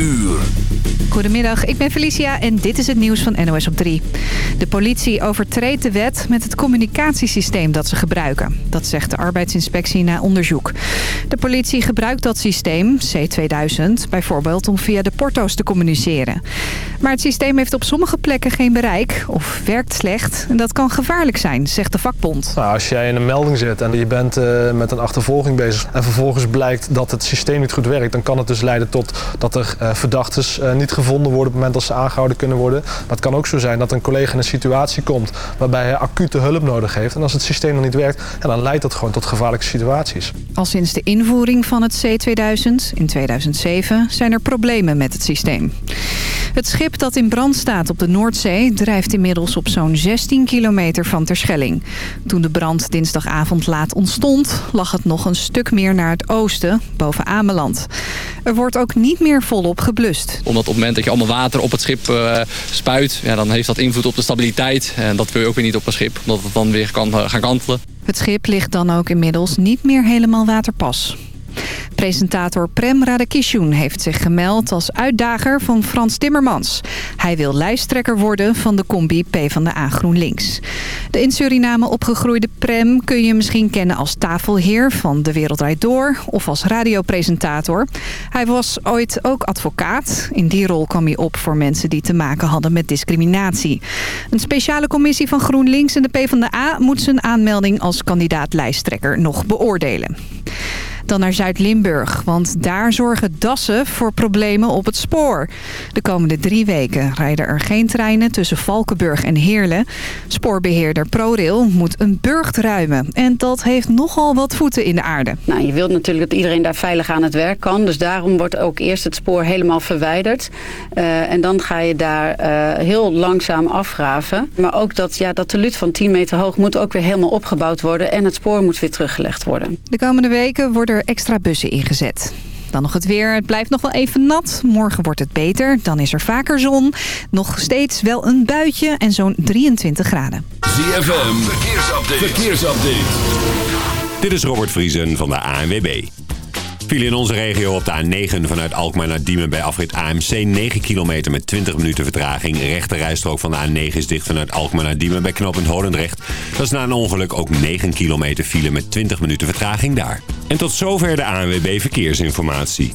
uur. Goedemiddag, ik ben Felicia en dit is het nieuws van NOS op 3. De politie overtreedt de wet met het communicatiesysteem dat ze gebruiken. Dat zegt de arbeidsinspectie na onderzoek. De politie gebruikt dat systeem, C2000, bijvoorbeeld om via de porto's te communiceren. Maar het systeem heeft op sommige plekken geen bereik of werkt slecht. En dat kan gevaarlijk zijn, zegt de vakbond. Nou, als jij in een melding zit en je bent uh, met een achtervolging bezig... en vervolgens blijkt dat het systeem niet goed werkt... dan kan het dus leiden tot dat er uh, verdachtes uh, niet gevonden worden... op het moment dat ze aangehouden kunnen worden. Maar het kan ook zo zijn dat een collega in een situatie komt... waarbij hij acute hulp nodig heeft. En als het systeem dan niet werkt, ja, dan leidt dat gewoon tot gevaarlijke situaties. Al sinds de invoering van het C2000 in 2007 zijn er problemen met het systeem. Het schip dat in brand staat op de Noordzee drijft inmiddels op zo'n 16 kilometer van Terschelling. Toen de brand dinsdagavond laat ontstond, lag het nog een stuk meer naar het oosten, boven Ameland. Er wordt ook niet meer volop geblust. Omdat op het dat je allemaal water op het schip uh, spuit, ja, dan heeft dat invloed op de stabiliteit. En dat wil je ook weer niet op een schip, omdat het dan weer kan uh, gaan kantelen. Het schip ligt dan ook inmiddels niet meer helemaal waterpas. Presentator Prem Radakishun heeft zich gemeld als uitdager van Frans Timmermans. Hij wil lijsttrekker worden van de combi PvdA GroenLinks. De in Suriname opgegroeide Prem kun je misschien kennen als tafelheer van De Wereld Draait Door of als radiopresentator. Hij was ooit ook advocaat. In die rol kwam hij op voor mensen die te maken hadden met discriminatie. Een speciale commissie van GroenLinks en de PvdA moet zijn aanmelding als kandidaat lijsttrekker nog beoordelen. Dan naar Zuid-Limburg, want daar zorgen dassen voor problemen op het spoor. De komende drie weken rijden er geen treinen tussen Valkenburg en Heerlen. Spoorbeheerder ProRail moet een burcht ruimen. En dat heeft nogal wat voeten in de aarde. Nou, je wilt natuurlijk dat iedereen daar veilig aan het werk kan. Dus daarom wordt ook eerst het spoor helemaal verwijderd. Uh, en dan ga je daar uh, heel langzaam afgraven. Maar ook dat, ja, dat teluut van 10 meter hoog moet ook weer helemaal opgebouwd worden. En het spoor moet weer teruggelegd worden. De komende weken worden extra bussen ingezet. Dan nog het weer. Het blijft nog wel even nat. Morgen wordt het beter. Dan is er vaker zon. Nog steeds wel een buitje en zo'n 23 graden. ZFM, verkeersupdate. verkeersupdate. Dit is Robert Vriesen van de ANWB. Viel in onze regio op de A9 vanuit Alkmaar naar Diemen bij afrit AMC 9 kilometer met 20 minuten vertraging. Rechte rijstrook van de A9 is dicht vanuit Alkmaar naar Diemen bij knooppunt Holendrecht. Dat is na een ongeluk ook 9 kilometer file met 20 minuten vertraging daar. En tot zover de ANWB Verkeersinformatie.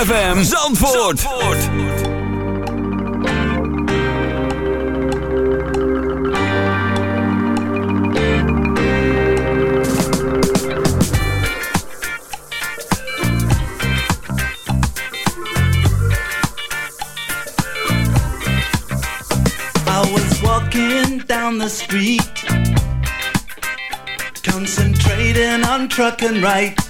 ZFM Zandvoort. Zandvoort. down the street, concentrating on trucking right.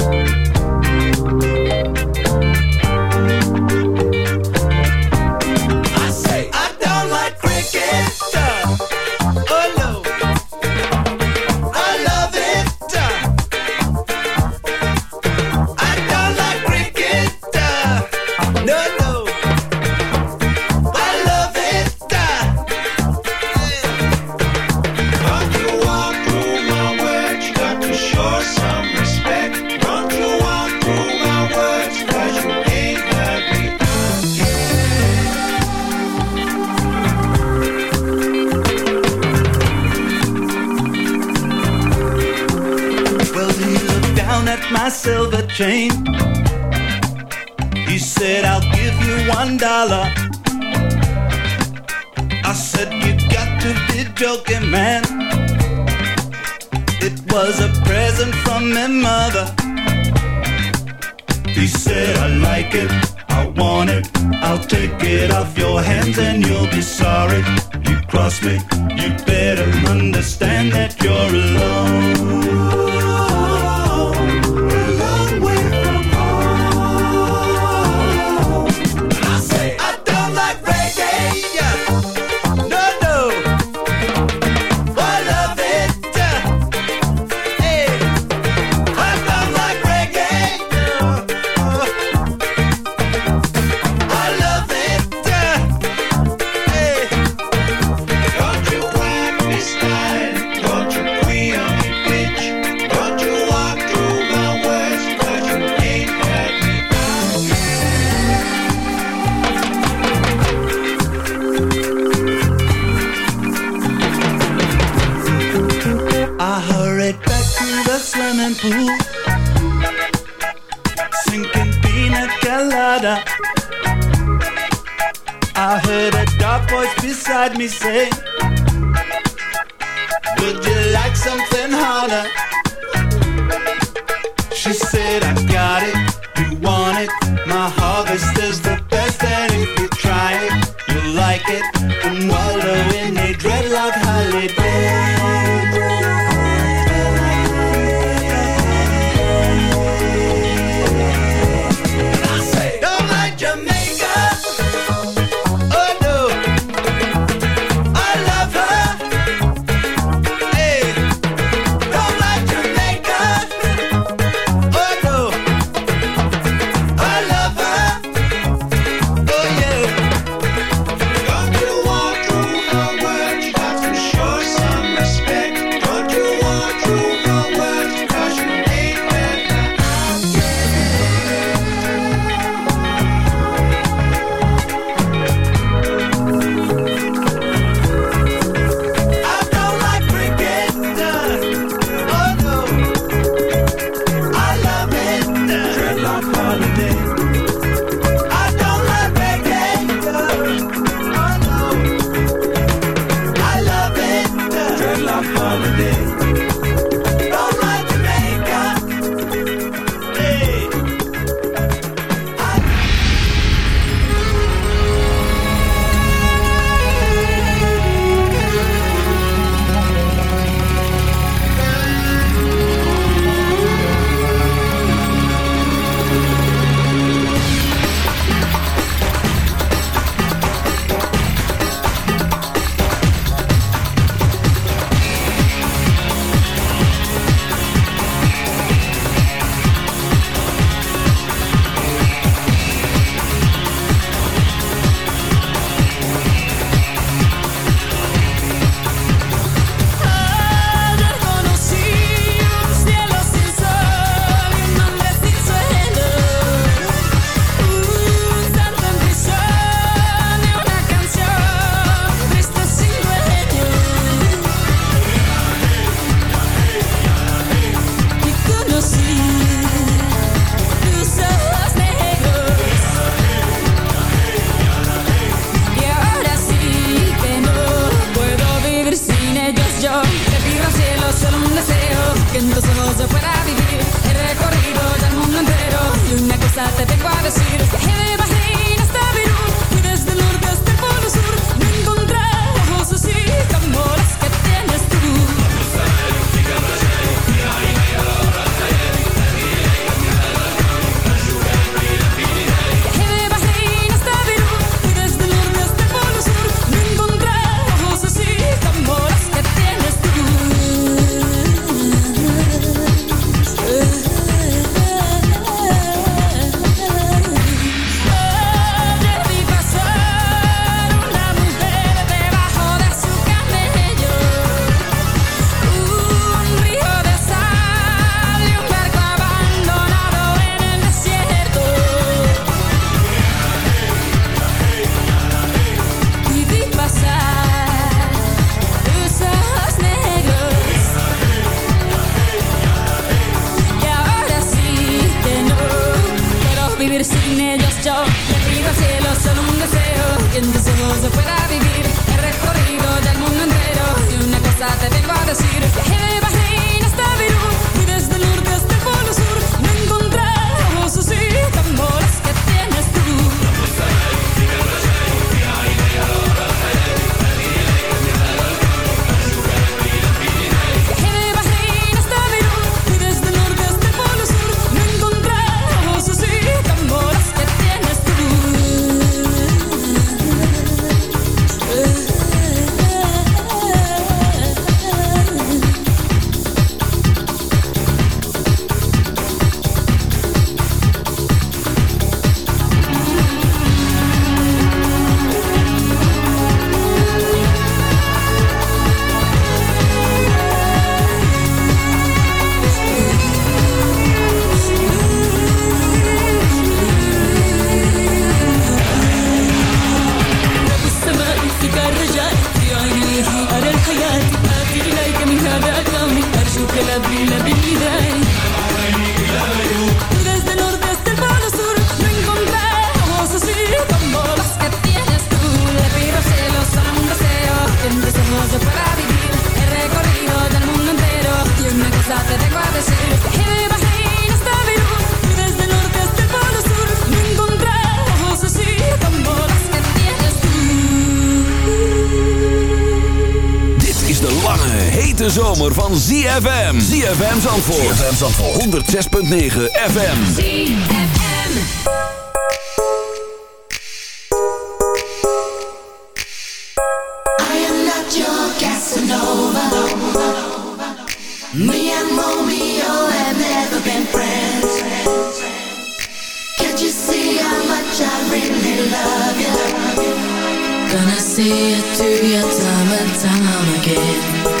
me say. hete zomer van ZFM. ZFM Zandvoort. ZFM Zandvoort. 106.9 FM. ZFM. I am not your Casanova. Me and Romeo have never been friends. Can't you see how much I really love you? Gonna see you through your time and time again.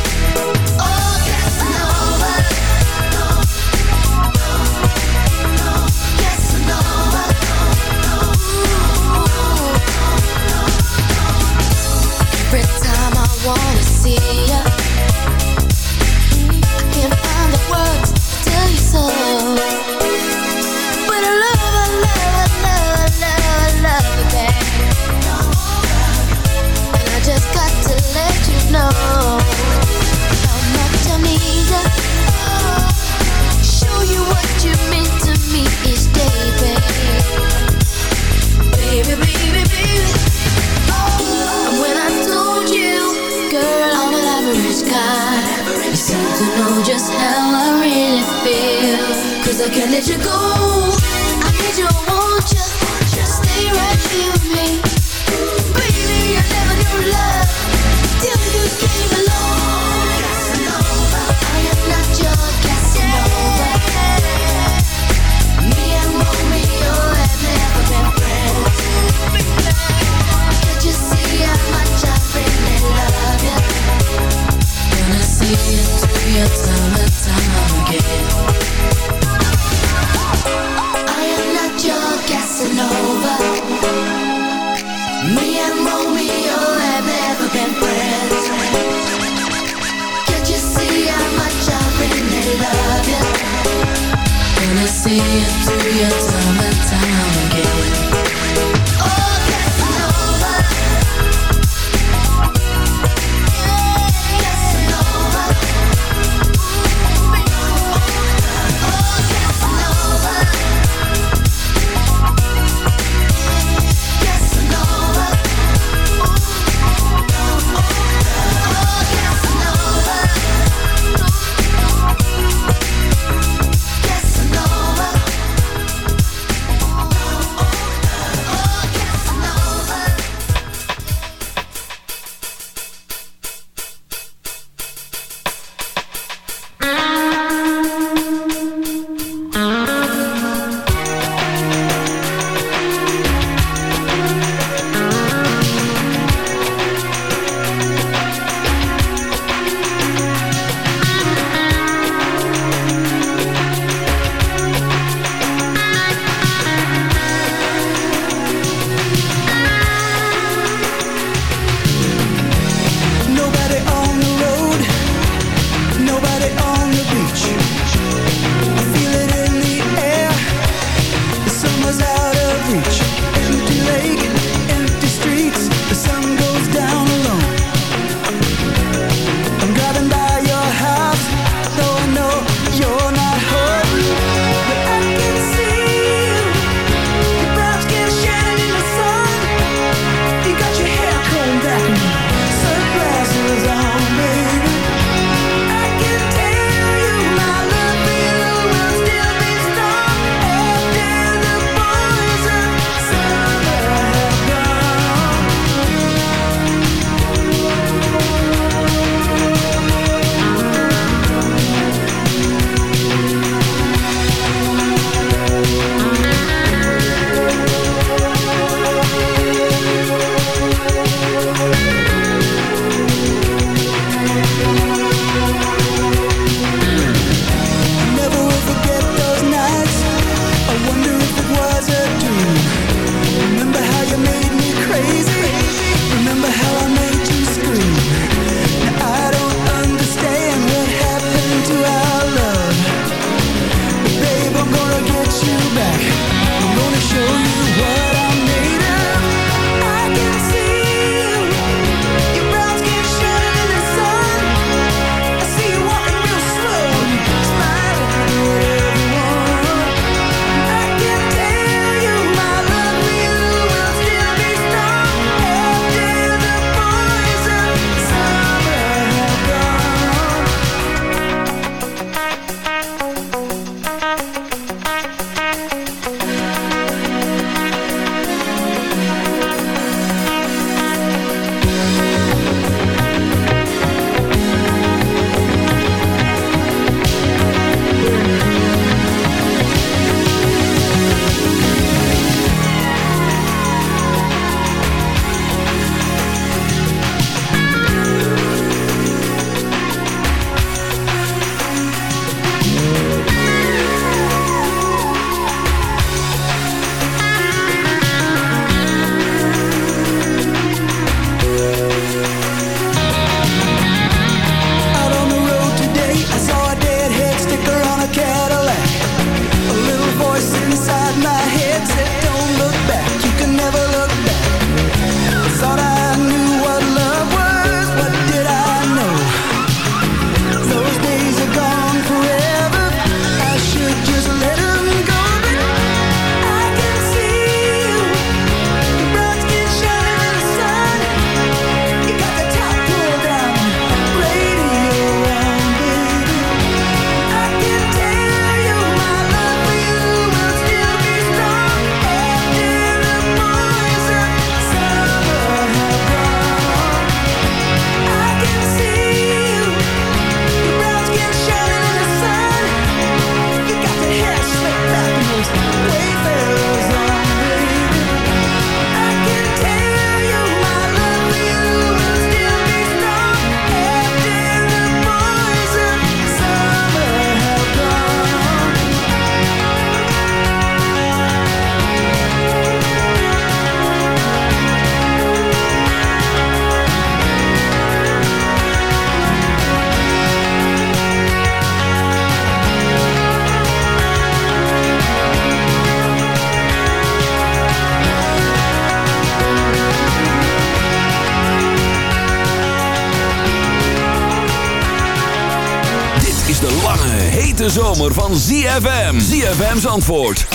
zomer van ZFM. ZFM's antwoord, 106.9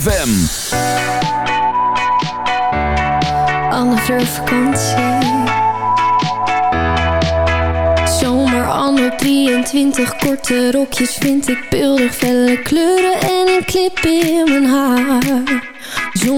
FM. Fleur vakantie. Zomer anno 23, korte rokjes vind ik beeldig. Felle kleuren en een clip in mijn haar.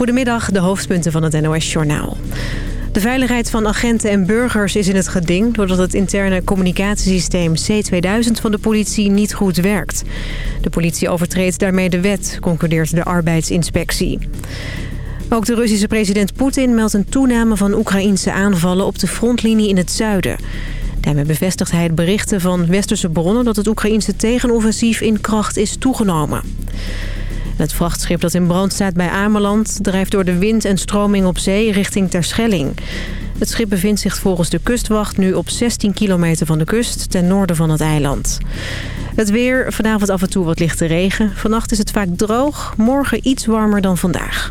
Goedemiddag, de hoofdpunten van het NOS-journaal. De veiligheid van agenten en burgers is in het geding... doordat het interne communicatiesysteem C2000 van de politie niet goed werkt. De politie overtreedt daarmee de wet, concludeert de arbeidsinspectie. Ook de Russische president Poetin meldt een toename van Oekraïnse aanvallen... op de frontlinie in het zuiden. Daarmee bevestigt hij het berichten van westerse bronnen... dat het Oekraïnse tegenoffensief in kracht is toegenomen. Het vrachtschip dat in brand staat bij Ameland... drijft door de wind en stroming op zee richting Terschelling. Het schip bevindt zich volgens de kustwacht nu op 16 kilometer van de kust... ten noorden van het eiland. Het weer, vanavond af en toe wat lichte regen. Vannacht is het vaak droog, morgen iets warmer dan vandaag.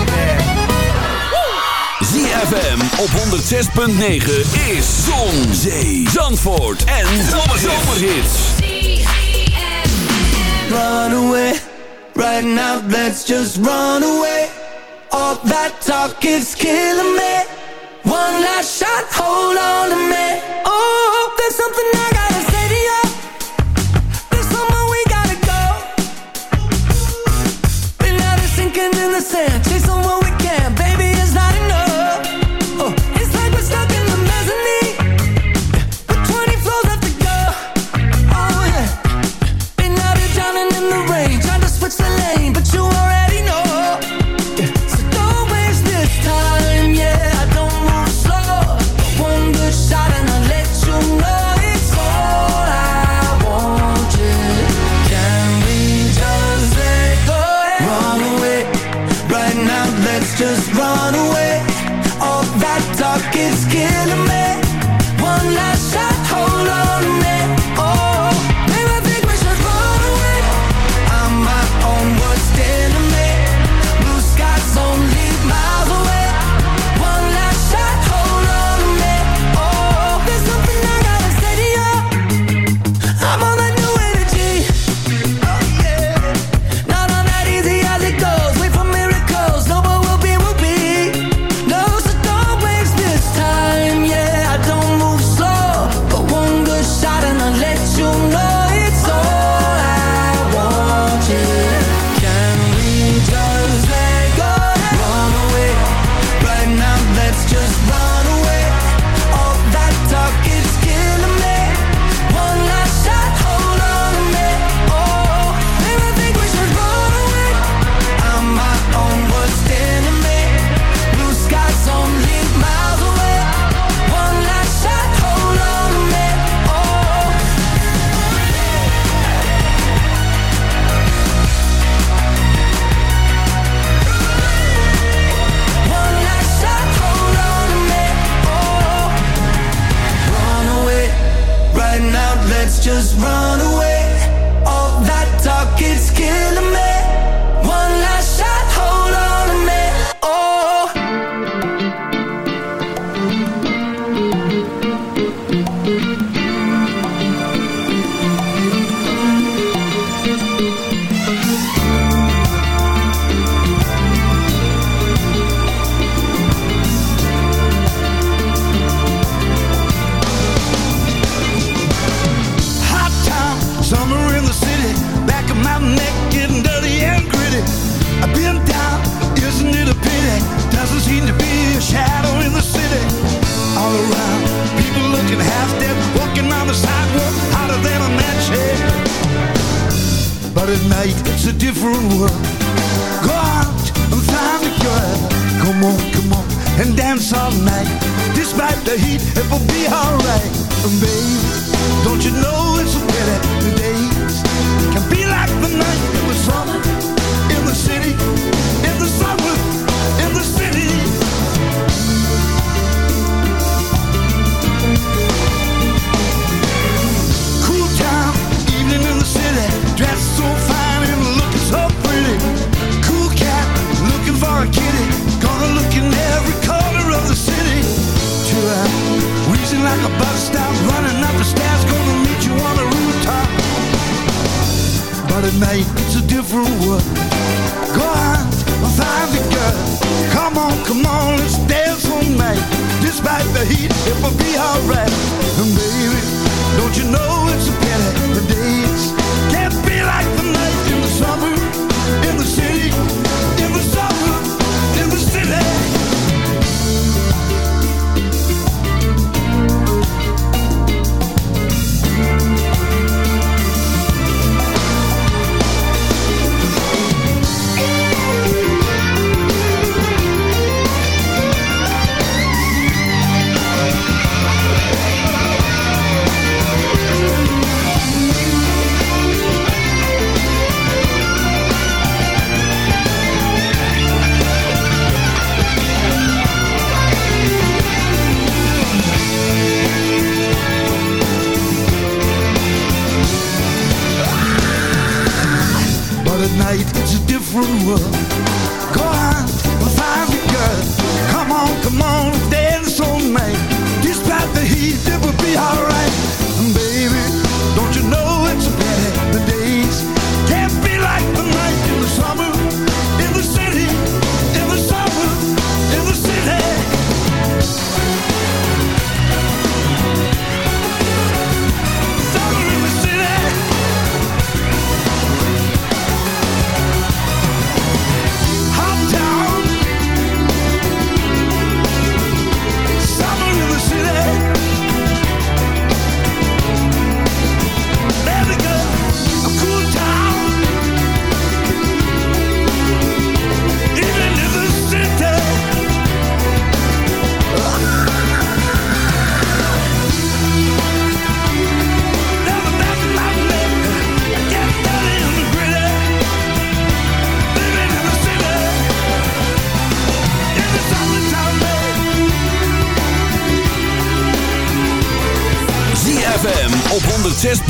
ZFM op 106.9 is Zon, Zee, Zandvoort en Zomerhits. Run away, right now, let's just run away. All that talk is killing me. One last shot, hold on to me. Oh,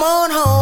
come on home.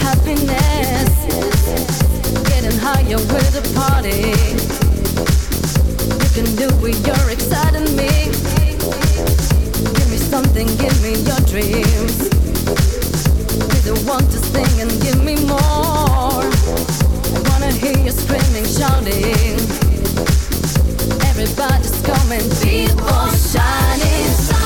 happiness. Getting higher with the party. You're exciting me. Give me something, give me your dreams. To sing and give me more. I wanna hear you screaming, shouting. Everybody's coming, people shining.